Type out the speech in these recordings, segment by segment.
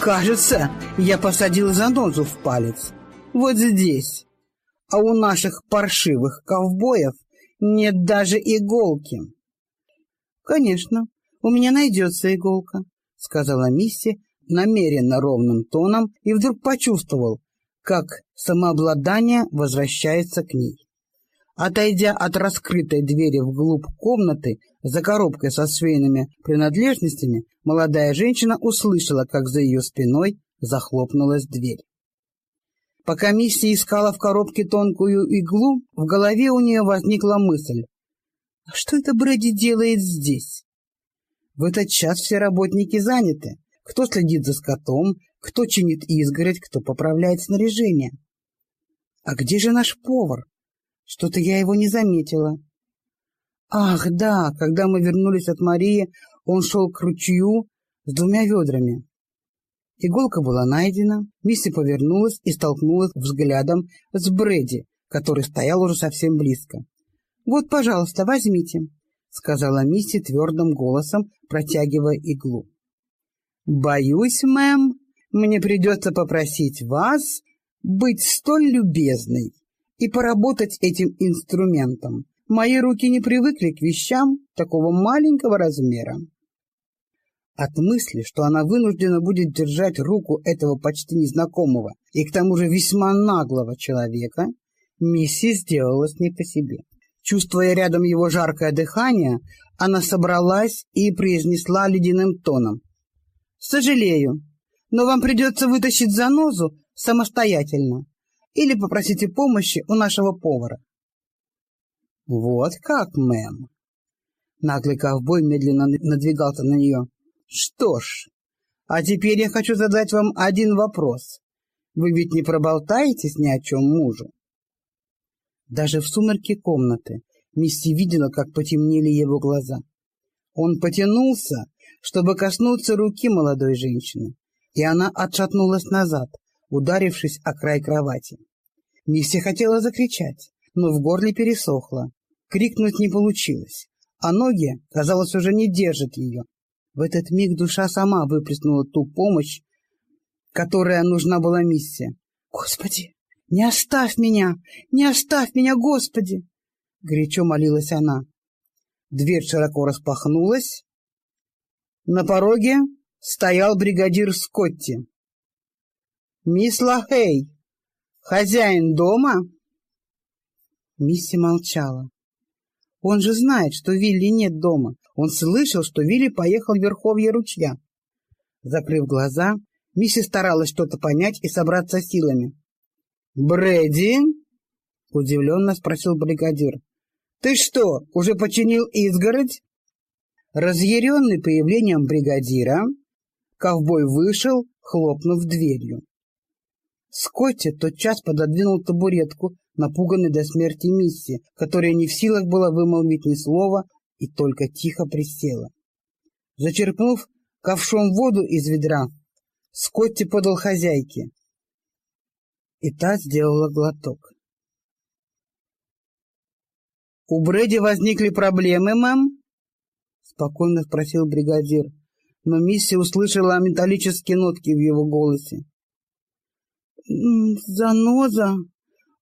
Кажется, я посадил занозу в палец. Вот здесь. А у наших паршивых ковбоев нет даже иголки. Конечно, у меня найдется иголка, сказала Мисси намеренно ровным тоном и вдруг почувствовал, как самообладание возвращается к ней. Отойдя от раскрытой двери вглубь комнаты за коробкой со швейными принадлежностями, молодая женщина услышала, как за ее спиной захлопнулась дверь. Пока Мисси искала в коробке тонкую иглу, в голове у нее возникла мысль. А что это Брэди делает здесь? В этот час все работники заняты. Кто следит за скотом, кто чинит изгородь, кто поправляет снаряжение. А где же наш повар? Что-то я его не заметила. Ах, да, когда мы вернулись от Марии, он шел к ручью с двумя ведрами. Иголка была найдена, Мисси повернулась и столкнулась взглядом с Брэди, который стоял уже совсем близко. «Вот, пожалуйста, возьмите», — сказала Мисси твердым голосом, протягивая иглу. «Боюсь, мэм, мне придется попросить вас быть столь любезной и поработать этим инструментом. Мои руки не привыкли к вещам такого маленького размера. От мысли, что она вынуждена будет держать руку этого почти незнакомого и к тому же весьма наглого человека, Мисси сделалась не по себе. Чувствуя рядом его жаркое дыхание, она собралась и произнесла ледяным тоном. «Сожалею, но вам придется вытащить занозу самостоятельно или попросите помощи у нашего повара. — Вот как, мэм. Наглый ковбой медленно надвигался на нее. — Что ж, а теперь я хочу задать вам один вопрос. Вы ведь не проболтаетесь ни о чем мужу? Даже в сумерке комнаты Мисси видела, как потемнели его глаза. Он потянулся, чтобы коснуться руки молодой женщины, и она отшатнулась назад, ударившись о край кровати. Мисси хотела закричать, но в горле пересохло. Крикнуть не получилось, а ноги, казалось, уже не держат ее. В этот миг душа сама выплеснула ту помощь, которая нужна была Мисси. «Господи, не оставь меня! Не оставь меня, Господи!» Горячо молилась она. Дверь широко распахнулась. На пороге стоял бригадир Скотти. «Мисс Лахей, хозяин дома?» Мисси молчала. «Он же знает, что Вилли нет дома. Он слышал, что Вилли поехал в верховье ручья». Закрыв глаза, Мисси старалась что-то понять и собраться силами. «Брэди?» — удивленно спросил бригадир. «Ты что, уже починил изгородь?» Разъяренный появлением бригадира, ковбой вышел, хлопнув дверью. Скотти тотчас пододвинул табуретку, напуганный до смерти Мисси, которая не в силах была вымолвить ни слова и только тихо присела. Зачерпнув ковшом воду из ведра, Скотти подал хозяйке, и та сделала глоток. «У Брэди возникли проблемы, мэм?» — спокойно спросил бригадир, но Мисси услышала металлические нотки в его голосе. «Заноза!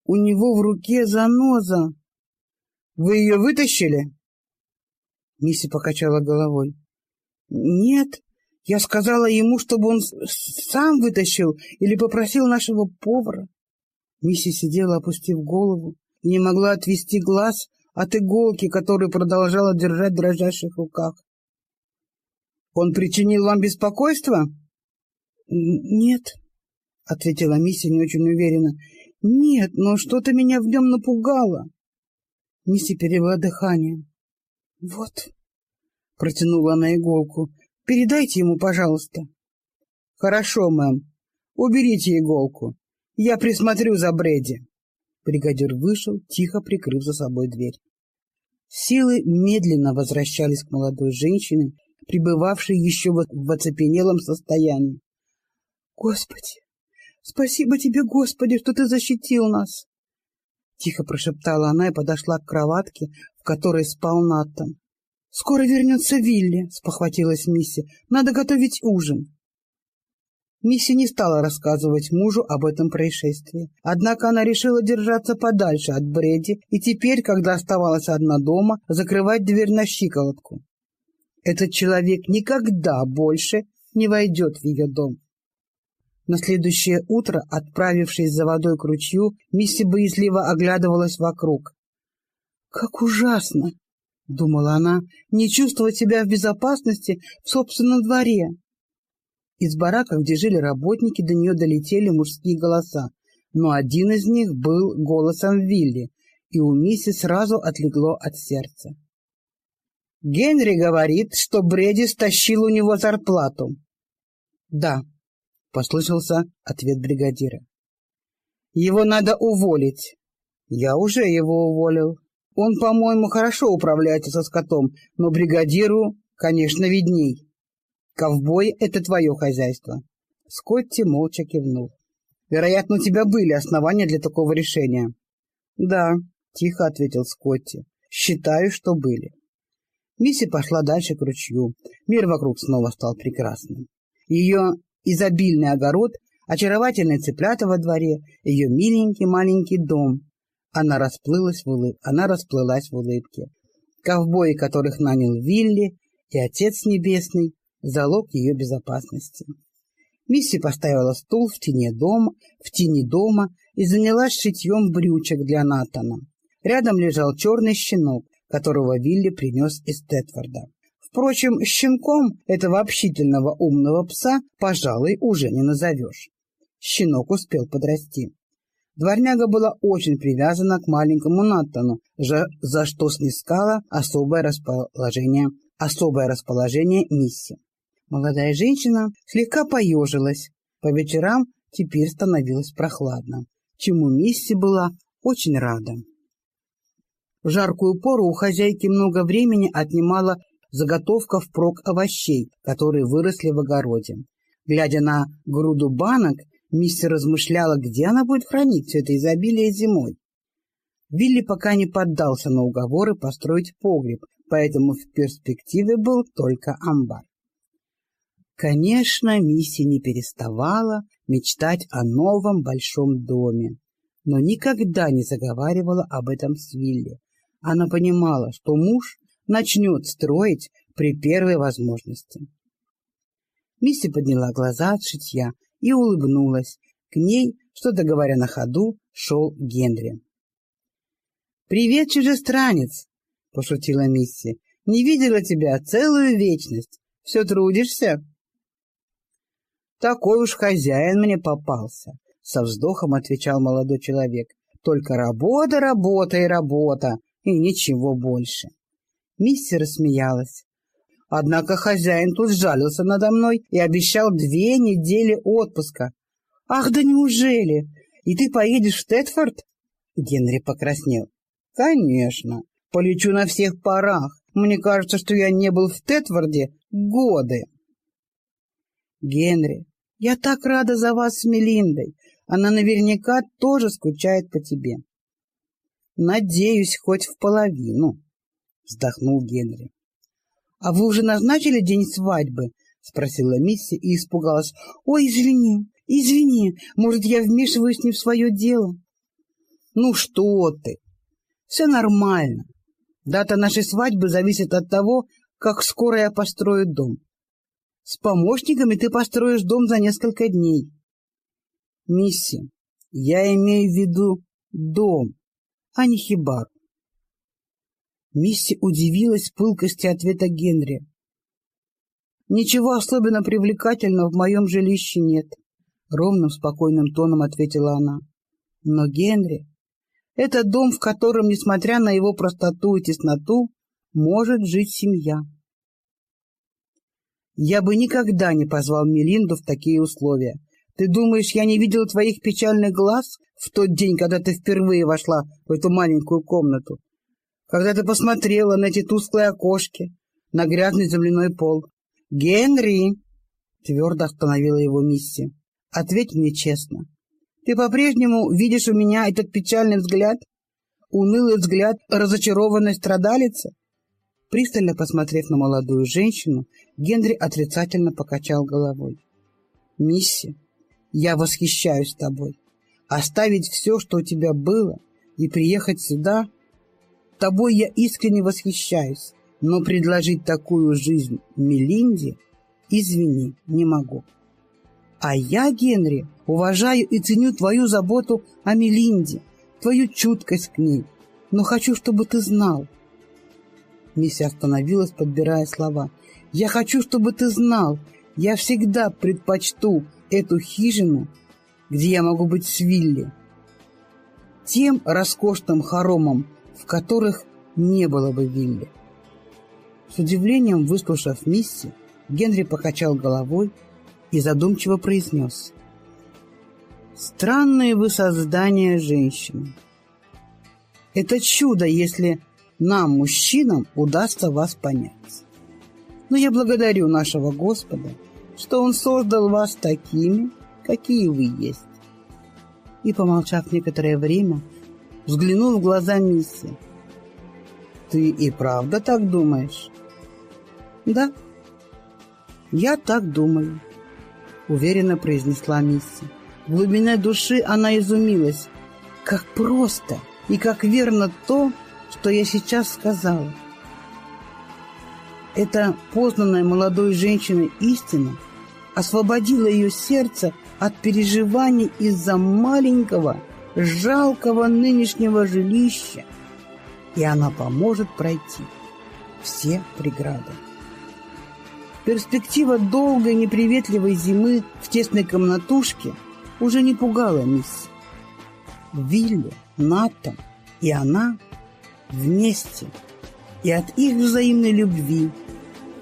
У него в руке заноза!» «Вы ее вытащили?» Мисси покачала головой. «Нет, я сказала ему, чтобы он сам вытащил или попросил нашего повара». Мисси сидела, опустив голову, и не могла отвести глаз от иголки, которую продолжала держать в дрожащих руках. «Он причинил вам беспокойство?» «Нет», — ответила Мисси не очень уверенно. — Нет, но что-то меня в нем напугало. Мисси перевела дыхание. — Вот, — протянула она иголку, — передайте ему, пожалуйста. — Хорошо, мэм. Уберите иголку. Я присмотрю за Бредди. Бригадир вышел, тихо прикрыв за собой дверь. Силы медленно возвращались к молодой женщине, пребывавшей еще в оцепенелом состоянии. — Господи! Спасибо тебе, Господи, что ты защитил нас. Тихо прошептала она и подошла к кроватке, в которой спал Наттон. — Скоро вернется Вилли, — спохватилась Мисси. — Надо готовить ужин. Мисси не стала рассказывать мужу об этом происшествии. Однако она решила держаться подальше от Бредди и теперь, когда оставалась одна дома, закрывать дверь на щиколотку. Этот человек никогда больше не войдет в ее дом. На следующее утро, отправившись за водой к ручью, Мисси боязливо оглядывалась вокруг. «Как ужасно!» — думала она, — не чувствовать себя в безопасности в собственном дворе. Из барака, где жили работники, до нее долетели мужские голоса, но один из них был голосом Вилли, и у Мисси сразу отлегло от сердца. Генри говорит, что Бредди стащил у него зарплату. Да, послышался ответ бригадира. Его надо уволить. Я уже его уволил. Он, по-моему, хорошо управляется со скотом, но бригадиру, конечно, видней. Ковбой — это твое хозяйство. Скотти молча кивнул. Вероятно, у тебя были основания для такого решения. Да, тихо ответил Скотти. Считаю, что были. Мисси пошла дальше к ручью. Мир вокруг снова стал прекрасным. Ее изобильный огород, очаровательные цыплята во дворе, ее миленький маленький дом. Она расплылась в улыб... Она расплылась в улыбке. Ковбои, которых нанял Вилли, и Отец Небесный, залог ее безопасности. Мисси поставила стул в тени дома, в тени дома и занялась шитьем брючек для Натана. Рядом лежал черный щенок, которого Вилли принес из Тетфорда. Впрочем, щенком этого общительного умного пса, пожалуй, уже не назовешь. Щенок успел подрасти. Дворняга была очень привязана к маленькому Натану, за что снискала особое расположение, особое расположение Мисси. Молодая женщина слегка поежилась. По вечерам теперь становилось прохладно, чему Мисси была очень рада. В жаркую пору у хозяйки много времени отнимала заготовка впрок овощей, которые выросли в огороде. Глядя на груду банок, Мисси размышляла, где она будет хранить все это изобилие зимой. Вилли пока не поддался на уговоры построить погреб, поэтому в перспективе был только амбар. Конечно, Мисси не переставала мечтать о новом большом доме, но никогда не заговаривала об этом с Вилли. Она понимала, что муж начнет строить при первой возможности. Мисси подняла глаза от шитья и улыбнулась. К ней, что-то говоря на ходу, шел Генри. «Привет, чужестранец!» — пошутила Мисси. «Не видела тебя целую вечность. Все трудишься?» Такой уж хозяин мне попался, со вздохом отвечал молодой человек. Только работа, работа и работа, и ничего больше. Мисси рассмеялась. Однако хозяин тут сжалился надо мной и обещал две недели отпуска. Ах, да неужели? И ты поедешь в Тетфорд? Генри покраснел. Конечно, полечу на всех парах. Мне кажется, что я не был в Тетфорде годы. Генри, я так рада за вас с Мелиндой. Она наверняка тоже скучает по тебе. Надеюсь, хоть в половину, вздохнул Генри. А вы уже назначили день свадьбы? спросила Мисси и испугалась. Ой, извини, извини, может, я вмешиваюсь не в свое дело? Ну что ты? Все нормально. Дата нашей свадьбы зависит от того, как скоро я построю дом. С помощниками ты построишь дом за несколько дней. Мисси, я имею в виду дом, а не хибар. Мисси удивилась пылкости ответа Генри. Ничего особенно привлекательного в моем жилище нет, ровным спокойным тоном ответила она. Но Генри это дом, в котором, несмотря на его простоту и тесноту, может жить семья. Я бы никогда не позвал Мелинду в такие условия. Ты думаешь, я не видел твоих печальных глаз в тот день, когда ты впервые вошла в эту маленькую комнату? Когда ты посмотрела на эти тусклые окошки, на грязный земляной пол? Генри! Твердо остановила его Мисси. Ответь мне честно. Ты по-прежнему видишь у меня этот печальный взгляд? Унылый взгляд разочарованной страдалицы? Пристально посмотрев на молодую женщину, Генри отрицательно покачал головой. Мисси, я восхищаюсь тобой. Оставить все, что у тебя было, и приехать сюда? Тобой я искренне восхищаюсь, но предложить такую жизнь Мелинде, извини, не могу. А я, Генри, уважаю и ценю твою заботу о Мелинде, твою чуткость к ней, но хочу, чтобы ты знал. Мисси остановилась, подбирая слова. Я хочу, чтобы ты знал, я всегда предпочту эту хижину, где я могу быть с Вилли, тем роскошным хоромом, в которых не было бы Вилли. С удивлением выслушав Мисси, Генри покачал головой и задумчиво произнес. «Странные вы создания женщины. Это чудо, если нам, мужчинам, удастся вас понять. Но я благодарю нашего Господа, что Он создал вас такими, какие вы есть». И, помолчав некоторое время, взглянул в глаза Мисси. «Ты и правда так думаешь?» «Да, я так думаю», — уверенно произнесла Мисси. В глубине души она изумилась. Как просто и как верно то, что я сейчас сказала. Эта познанная молодой женщиной истина освободила ее сердце от переживаний из-за маленького, жалкого нынешнего жилища, и она поможет пройти все преграды. Перспектива долгой неприветливой зимы в тесной комнатушке уже не пугала мисс. Вилли, Натан и она вместе, и от их взаимной любви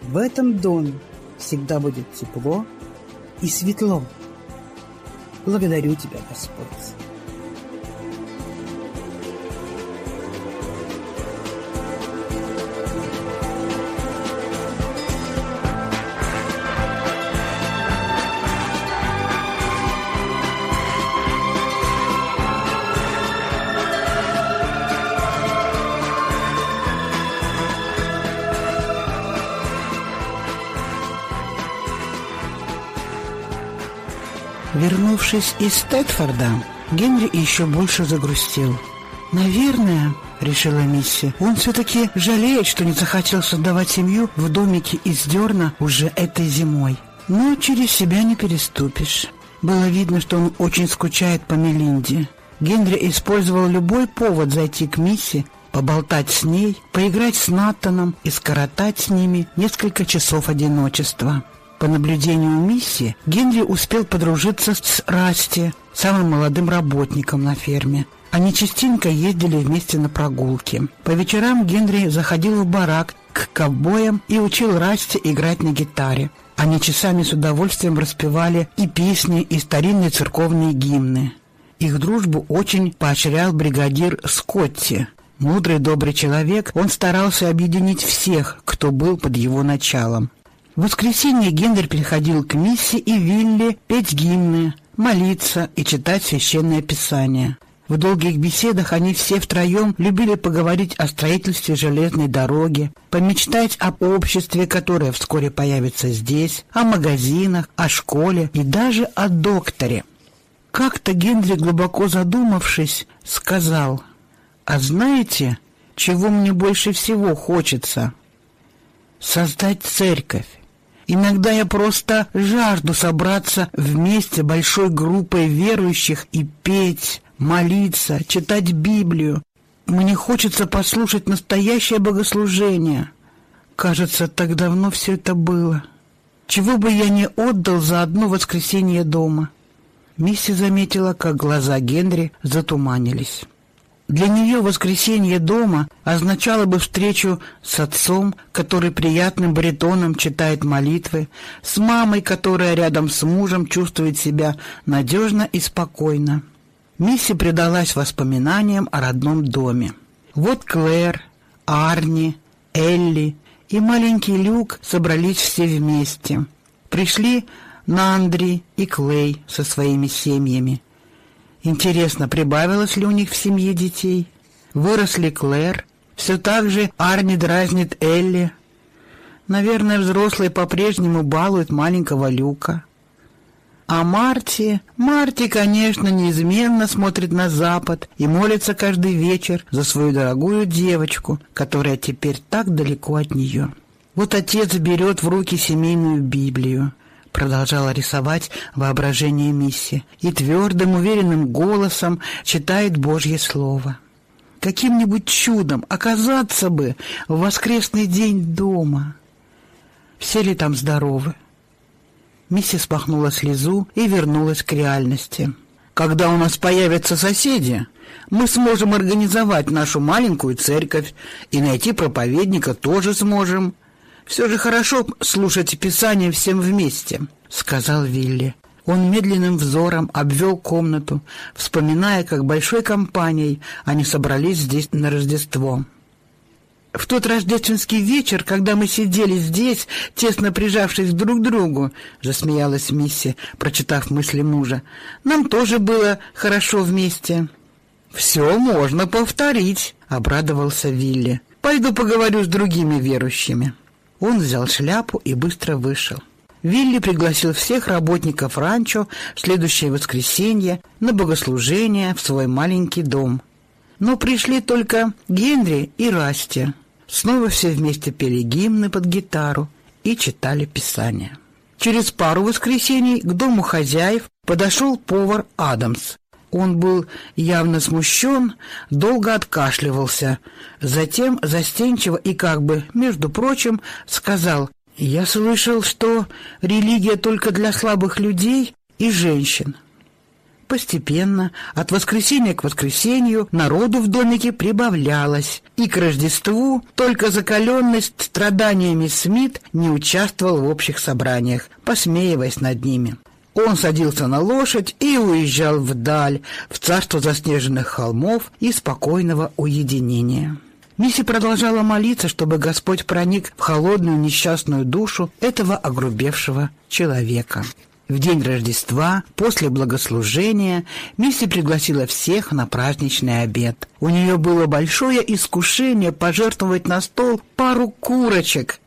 в этом доме всегда будет тепло и светло. Благодарю тебя, Господь. Вернувшись из Стэтфорда, Генри еще больше загрустил. «Наверное, — решила Мисси, — он все-таки жалеет, что не захотел создавать семью в домике из дерна уже этой зимой. Но через себя не переступишь». Было видно, что он очень скучает по Мелинде. Генри использовал любой повод зайти к Мисси, поболтать с ней, поиграть с Натаном и скоротать с ними несколько часов одиночества. По наблюдению Мисси, Генри успел подружиться с Расти, самым молодым работником на ферме. Они частенько ездили вместе на прогулки. По вечерам Генри заходил в барак к ковбоям и учил Расти играть на гитаре. Они часами с удовольствием распевали и песни, и старинные церковные гимны. Их дружбу очень поощрял бригадир Скотти. Мудрый, добрый человек, он старался объединить всех, кто был под его началом. В воскресенье Гендер приходил к Мисси и Вилли петь гимны, молиться и читать священное писание. В долгих беседах они все втроем любили поговорить о строительстве железной дороги, помечтать об обществе, которое вскоре появится здесь, о магазинах, о школе и даже о докторе. Как-то Генри, глубоко задумавшись, сказал, «А знаете, чего мне больше всего хочется? Создать церковь. Иногда я просто жажду собраться вместе большой группой верующих и петь, молиться, читать Библию. Мне хочется послушать настоящее богослужение. Кажется, так давно все это было. Чего бы я не отдал за одно воскресенье дома. Мисси заметила, как глаза Генри затуманились. Для нее воскресенье дома означало бы встречу с отцом, который приятным баритоном читает молитвы, с мамой, которая рядом с мужем чувствует себя надежно и спокойно. Мисси предалась воспоминаниям о родном доме. Вот Клэр, Арни, Элли и маленький Люк собрались все вместе. Пришли Нандри и Клей со своими семьями. Интересно, прибавилось ли у них в семье детей? Вырос ли Клэр? Все так же Арни дразнит Элли. Наверное, взрослые по-прежнему балуют маленького Люка. А Марти... Марти, конечно, неизменно смотрит на запад и молится каждый вечер за свою дорогую девочку, которая теперь так далеко от нее. Вот отец берет в руки семейную Библию, продолжала рисовать воображение Мисси, и твердым, уверенным голосом читает Божье Слово. Каким-нибудь чудом оказаться бы в воскресный день дома. Все ли там здоровы? Миссис пахнула слезу и вернулась к реальности. «Когда у нас появятся соседи, мы сможем организовать нашу маленькую церковь и найти проповедника тоже сможем. Все же хорошо слушать Писание всем вместе», — сказал Вилли. Он медленным взором обвел комнату, вспоминая, как большой компанией они собрались здесь на Рождество. В тот рождественский вечер, когда мы сидели здесь, тесно прижавшись друг к другу, засмеялась Мисси, прочитав мысли мужа. Нам тоже было хорошо вместе. Все можно повторить, обрадовался Вилли. Пойду поговорю с другими верующими. Он взял шляпу и быстро вышел. Вилли пригласил всех работников ранчо в следующее воскресенье на богослужение в свой маленький дом. Но пришли только Генри и Расти. Снова все вместе пели гимны под гитару и читали Писание. Через пару воскресений к дому хозяев подошел повар Адамс. Он был явно смущен, долго откашливался, затем застенчиво и как бы, между прочим, сказал «Я слышал, что религия только для слабых людей и женщин». Постепенно, от воскресенья к воскресенью, народу в домике прибавлялось, и к Рождеству только закаленность страданиями Смит не участвовал в общих собраниях, посмеиваясь над ними. Он садился на лошадь и уезжал вдаль, в царство заснеженных холмов и спокойного уединения. Мисси продолжала молиться, чтобы Господь проник в холодную несчастную душу этого огрубевшего человека. В день Рождества, после благослужения, Мисси пригласила всех на праздничный обед. У нее было большое искушение пожертвовать на стол пару курочек,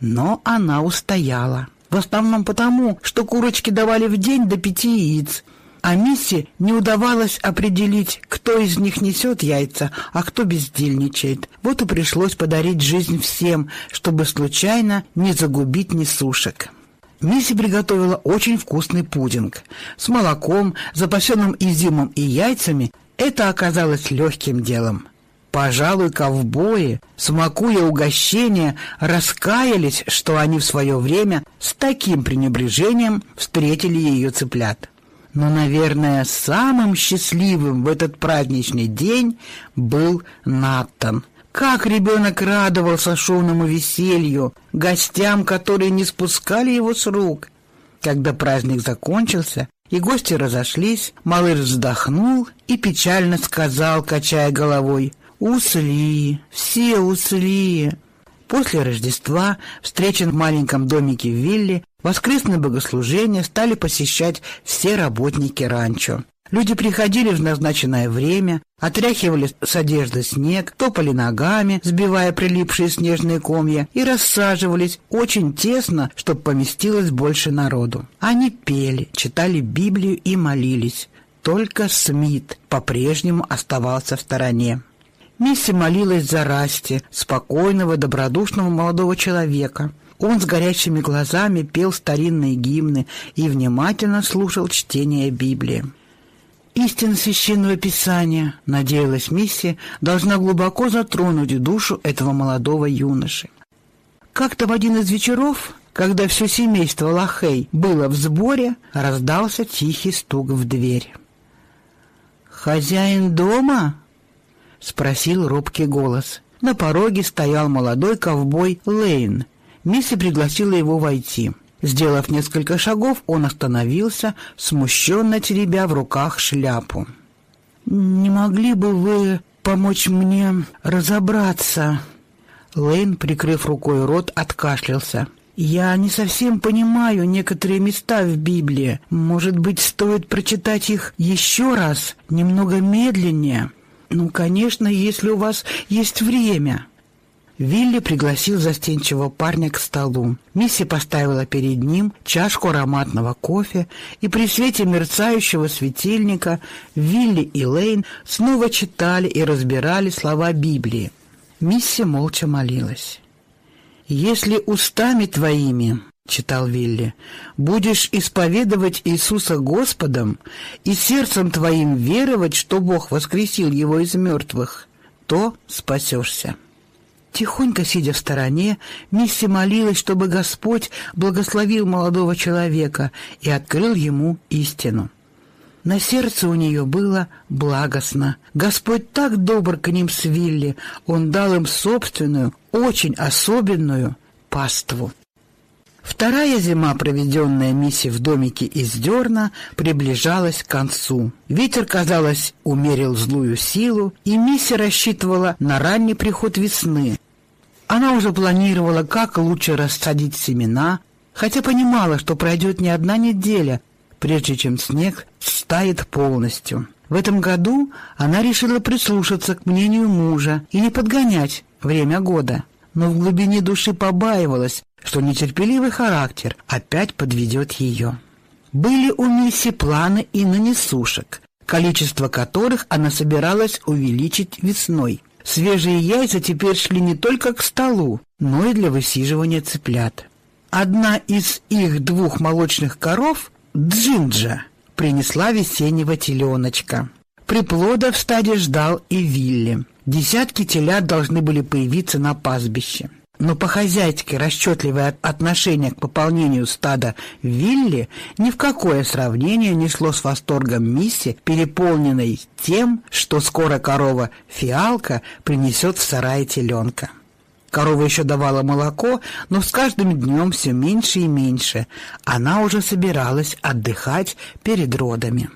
но она устояла. В основном потому, что курочки давали в день до пяти яиц, а Мисси не удавалось определить, кто из них несет яйца, а кто бездельничает. Вот и пришлось подарить жизнь всем, чтобы случайно не загубить несушек. Мисси приготовила очень вкусный пудинг. С молоком, запасенным изюмом и яйцами это оказалось легким делом. Пожалуй, ковбои, смакуя угощение, раскаялись, что они в свое время с таким пренебрежением встретили ее цыплят. Но, наверное, самым счастливым в этот праздничный день был Наттон – как ребенок радовался шумному веселью, гостям, которые не спускали его с рук. Когда праздник закончился и гости разошлись, малыш вздохнул и печально сказал, качая головой, «Усли, все усли». После Рождества, встречен в маленьком домике в Вилле, воскресное богослужение стали посещать все работники ранчо. Люди приходили в назначенное время, отряхивали с одежды снег, топали ногами, сбивая прилипшие снежные комья, и рассаживались очень тесно, чтобы поместилось больше народу. Они пели, читали Библию и молились. Только Смит по-прежнему оставался в стороне. Мисси молилась за Расти, спокойного, добродушного молодого человека. Он с горящими глазами пел старинные гимны и внимательно слушал чтение Библии. Истина священного писания, надеялась Мисси, должна глубоко затронуть душу этого молодого юноши. Как-то в один из вечеров, когда все семейство Лахей было в сборе, раздался тихий стук в дверь. «Хозяин дома?» — спросил робкий голос. На пороге стоял молодой ковбой Лейн. Мисси пригласила его войти. Сделав несколько шагов, он остановился, смущенно теребя в руках шляпу. «Не могли бы вы помочь мне разобраться?» Лейн, прикрыв рукой рот, откашлялся. «Я не совсем понимаю некоторые места в Библии. Может быть, стоит прочитать их еще раз, немного медленнее? Ну, конечно, если у вас есть время». Вилли пригласил застенчивого парня к столу. Мисси поставила перед ним чашку ароматного кофе, и при свете мерцающего светильника Вилли и Лейн снова читали и разбирали слова Библии. Мисси молча молилась. «Если устами твоими, — читал Вилли, — будешь исповедовать Иисуса Господом и сердцем твоим веровать, что Бог воскресил его из мертвых, то спасешься». Тихонько сидя в стороне, Мисси молилась, чтобы Господь благословил молодого человека и открыл ему истину. На сердце у нее было благостно. Господь так добр к ним с Вилли, Он дал им собственную, очень особенную паству. Вторая зима, проведенная Мисси в домике из дерна, приближалась к концу. Ветер, казалось, умерил злую силу, и Мисси рассчитывала на ранний приход весны. Она уже планировала, как лучше рассадить семена, хотя понимала, что пройдет не одна неделя, прежде чем снег стает полностью. В этом году она решила прислушаться к мнению мужа и не подгонять время года, но в глубине души побаивалась, что нетерпеливый характер опять подведет ее. Были у Мисси планы и на несушек, количество которых она собиралась увеличить весной. Свежие яйца теперь шли не только к столу, но и для высиживания цыплят. Одна из их двух молочных коров, Джинджа, принесла весеннего теленочка. Приплода в стаде ждал и Вилли. Десятки телят должны были появиться на пастбище. Но по-хозяйски расчетливое отношение к пополнению стада Вилли ни в какое сравнение не шло с восторгом Мисси, переполненной тем, что скоро корова Фиалка принесет в сарае теленка. Корова еще давала молоко, но с каждым днем все меньше и меньше. Она уже собиралась отдыхать перед родами.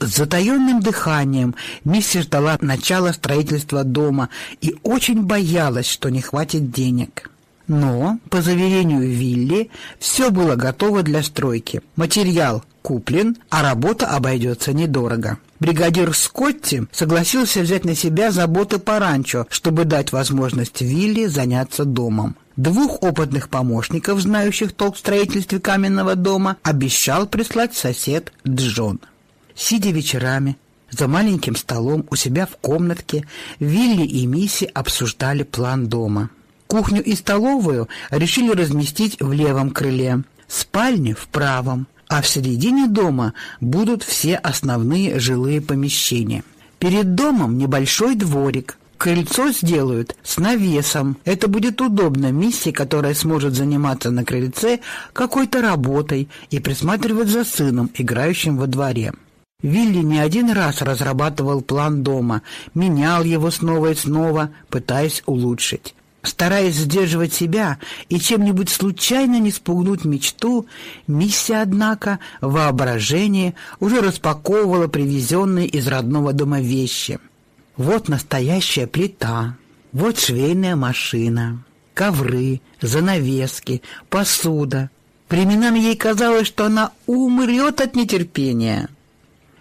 С затаенным дыханием Мисси ждала начала строительства дома и очень боялась, что не хватит денег. Но, по заверению Вилли, все было готово для стройки. Материал куплен, а работа обойдется недорого. Бригадир Скотти согласился взять на себя заботы по ранчо, чтобы дать возможность Вилли заняться домом. Двух опытных помощников, знающих толк в строительстве каменного дома, обещал прислать сосед Джон. Сидя вечерами за маленьким столом у себя в комнатке, Вилли и Мисси обсуждали план дома. Кухню и столовую решили разместить в левом крыле, спальни в правом, а в середине дома будут все основные жилые помещения. Перед домом небольшой дворик. Крыльцо сделают с навесом. Это будет удобно Мисси, которая сможет заниматься на крыльце какой-то работой и присматривать за сыном, играющим во дворе. Вилли не один раз разрабатывал план дома, менял его снова и снова, пытаясь улучшить. Стараясь сдерживать себя и чем-нибудь случайно не спугнуть мечту, миссия, однако, воображение уже распаковывала привезенные из родного дома вещи. Вот настоящая плита, вот швейная машина, ковры, занавески, посуда. Временами ей казалось, что она умрет от нетерпения.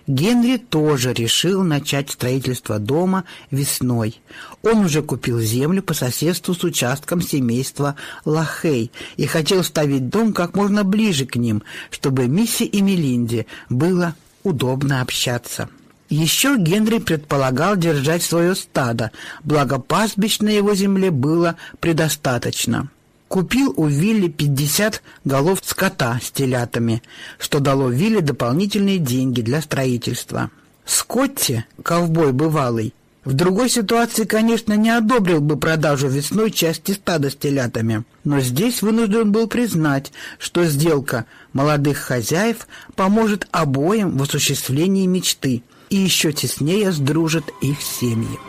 Генри тоже решил начать строительство дома весной. Он уже купил землю по соседству с участком семейства Лахей и хотел ставить дом как можно ближе к ним, чтобы Мисси и Мелинде было удобно общаться. Еще Генри предполагал держать свое стадо, благо пастбищ на его земле было предостаточно купил у Вилли 50 голов скота с телятами, что дало Вилли дополнительные деньги для строительства. Скотти, ковбой бывалый, в другой ситуации, конечно, не одобрил бы продажу весной части стада с телятами, но здесь вынужден был признать, что сделка молодых хозяев поможет обоим в осуществлении мечты и еще теснее сдружит их семьи.